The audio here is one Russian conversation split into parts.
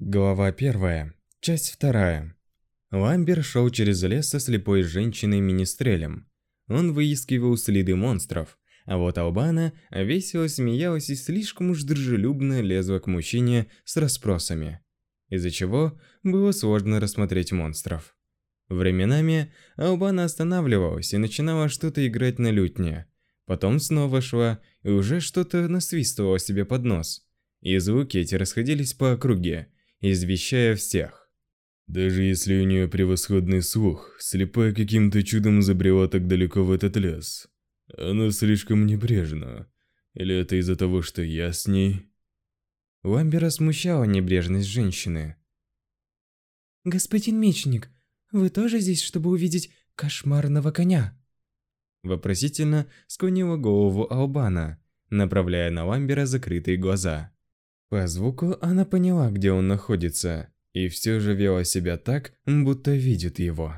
Глава первая, часть вторая. Ламбер шел через лес со слепой женщиной-министрелем. Он выискивал следы монстров, а вот Албана весело смеялась и слишком уж дружелюбно лезла к мужчине с расспросами, из-за чего было сложно рассмотреть монстров. Временами Албана останавливалась и начинала что-то играть на лютне. Потом снова шла и уже что-то насвистывала себе под нос. И звуки эти расходились по округе, извещая всех. Даже если у нее превосходный слух, слепая каким-то чудом забрела так далеко в этот лес. Она слишком небрежна. Или это из-за того, что я с ней? Ламбера смущала небрежность женщины. «Господин мечник, вы тоже здесь, чтобы увидеть кошмарного коня?» Вопросительно склонила голову Албана, направляя на Ламбера закрытые глаза. По звуку она поняла, где он находится, и все же вела себя так, будто видит его.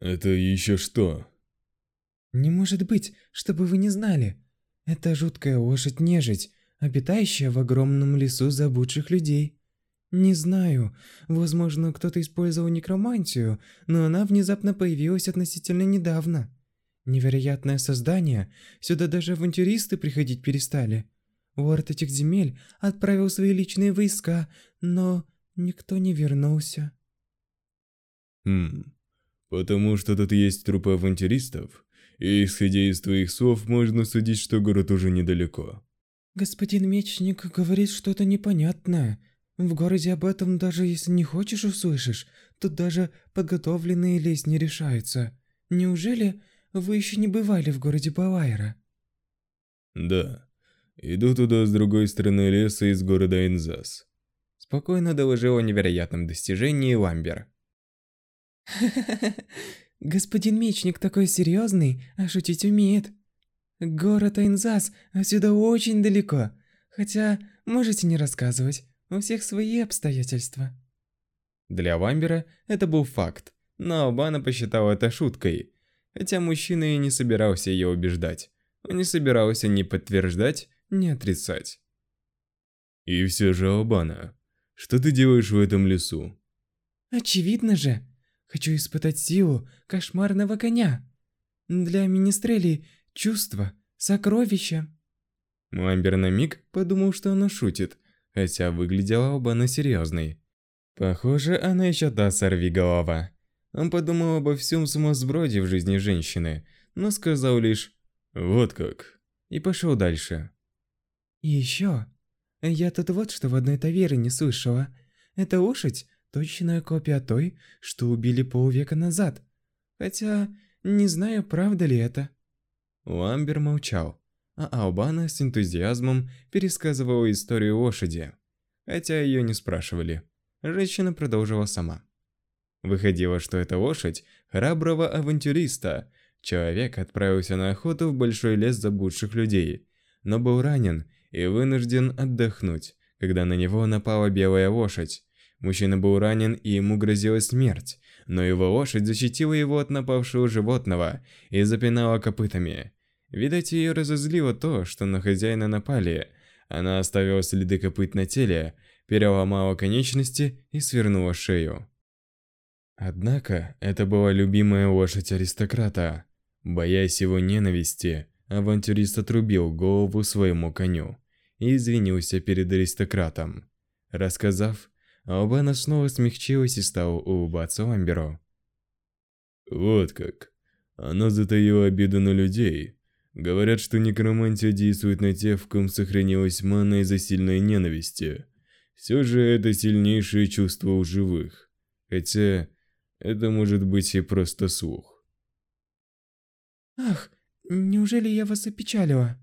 «Это еще что?» «Не может быть, чтобы вы не знали. Это жуткая лошадь-нежить, обитающая в огромном лесу заблудших людей. Не знаю, возможно, кто-то использовал некромантию, но она внезапно появилась относительно недавно. Невероятное создание, сюда даже авантюристы приходить перестали. Лорд этих земель отправил свои личные войска, но никто не вернулся. Хм, потому что тут есть трупы авантюристов, и исходя из твоих слов, можно судить, что город уже недалеко. Господин Мечник говорит что-то непонятное. В городе об этом даже если не хочешь услышишь, тут даже подготовленные лезть не решаются. Неужели вы еще не бывали в городе Балайра? Да, Иду туда с другой стороны леса из города Энзас. Спокойно доложил о невероятном достижении Ламбер. Господин мечник такой серьезный, а шутить умеет. Город Айнзас отсюда очень далеко, хотя можете не рассказывать, у всех свои обстоятельства. Для Ламбера это был факт, но Албана посчитал это шуткой, хотя мужчина и не собирался ее убеждать. Он не собирался ни подтверждать, не отрицать. И все же, Албана, что ты делаешь в этом лесу? Очевидно же. Хочу испытать силу кошмарного коня. Для министрелей чувства, сокровища. Ламбер на миг подумал, что она шутит, хотя выглядела Албана серьезной. Похоже, она еще та сорвиголова. Он подумал обо всем сумасброде в жизни женщины, но сказал лишь «Вот как» и пошел дальше. И еще, я тут вот что в одной таверне слышала. Эта лошадь – точная копия той, что убили полвека назад. Хотя, не знаю, правда ли это. Ламбер молчал, а Албана с энтузиазмом пересказывала историю лошади. Хотя ее не спрашивали. Женщина продолжила сама. Выходило, что эта лошадь храброго авантюриста. Человек отправился на охоту в большой лес заблудших людей, но был ранен и вынужден отдохнуть, когда на него напала белая лошадь. Мужчина был ранен и ему грозила смерть, но его лошадь защитила его от напавшего животного и запинала копытами. Видать, ее разозлило то, что на хозяина напали. Она оставила следы копыт на теле, переломала конечности и свернула шею. Однако, это была любимая лошадь аристократа. Боясь его ненависти, авантюрист отрубил голову своему коню и извинился перед аристократом. Рассказав, Албана снова смягчилась и стала улыбаться Ламберу. «Вот как. Она затаила обиду на людей. Говорят, что некромантия действует на тех, в ком сохранилась мана из-за сильной ненависти. Все же это сильнейшее чувство у живых. Хотя, это может быть и просто слух». «Ах, неужели я вас опечалила?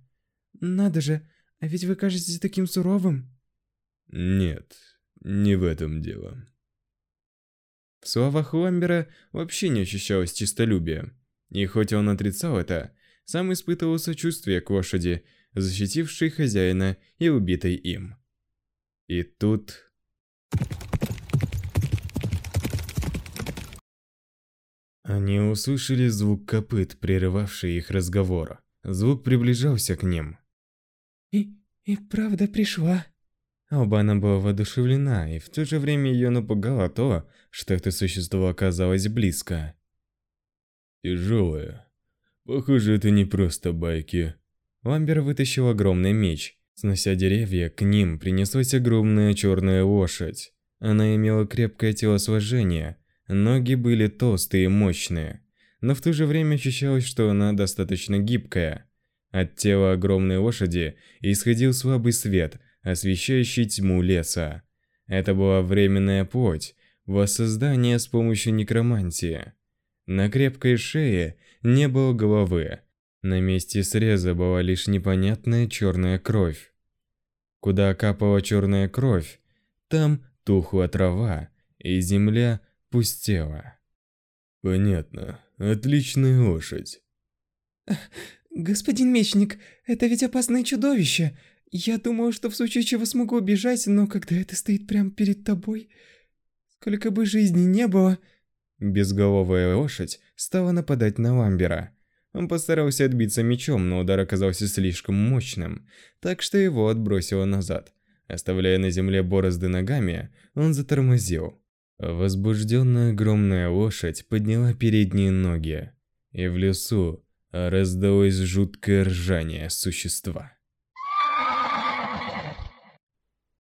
Надо же, а ведь вы кажетесь таким суровым. Нет, не в этом дело. В словах Ламбера вообще не ощущалось чистолюбия. И хоть он отрицал это, сам испытывал сочувствие к лошади, защитившей хозяина и убитой им. И тут... Они услышали звук копыт, прерывавший их разговор. Звук приближался к ним. И... и правда пришла. Албана была воодушевлена, и в то же время ее напугало то, что это существо оказалось близко. Тяжелое. Похоже, это не просто байки. Ламбер вытащил огромный меч. Снося деревья, к ним принеслась огромная черная лошадь. Она имела крепкое телосложение, ноги были толстые и мощные, но в то же время ощущалось, что она достаточно гибкая. От тела огромной лошади исходил слабый свет, освещающий тьму леса. Это была временная плоть, воссоздание с помощью некромантии. На крепкой шее не было головы. На месте среза была лишь непонятная черная кровь. Куда капала черная кровь, там тухла трава, и земля пустела. Понятно. Отличная лошадь. Господин Мечник, это ведь опасное чудовище. Я думал, что в случае чего смогу убежать, но когда это стоит прямо перед тобой... Сколько бы жизни не было... Безголовая лошадь стала нападать на Ламбера. Он постарался отбиться мечом, но удар оказался слишком мощным, так что его отбросило назад. Оставляя на земле борозды ногами, он затормозил. Возбужденная огромная лошадь подняла передние ноги, и в лесу раздалось жуткое ржание существа.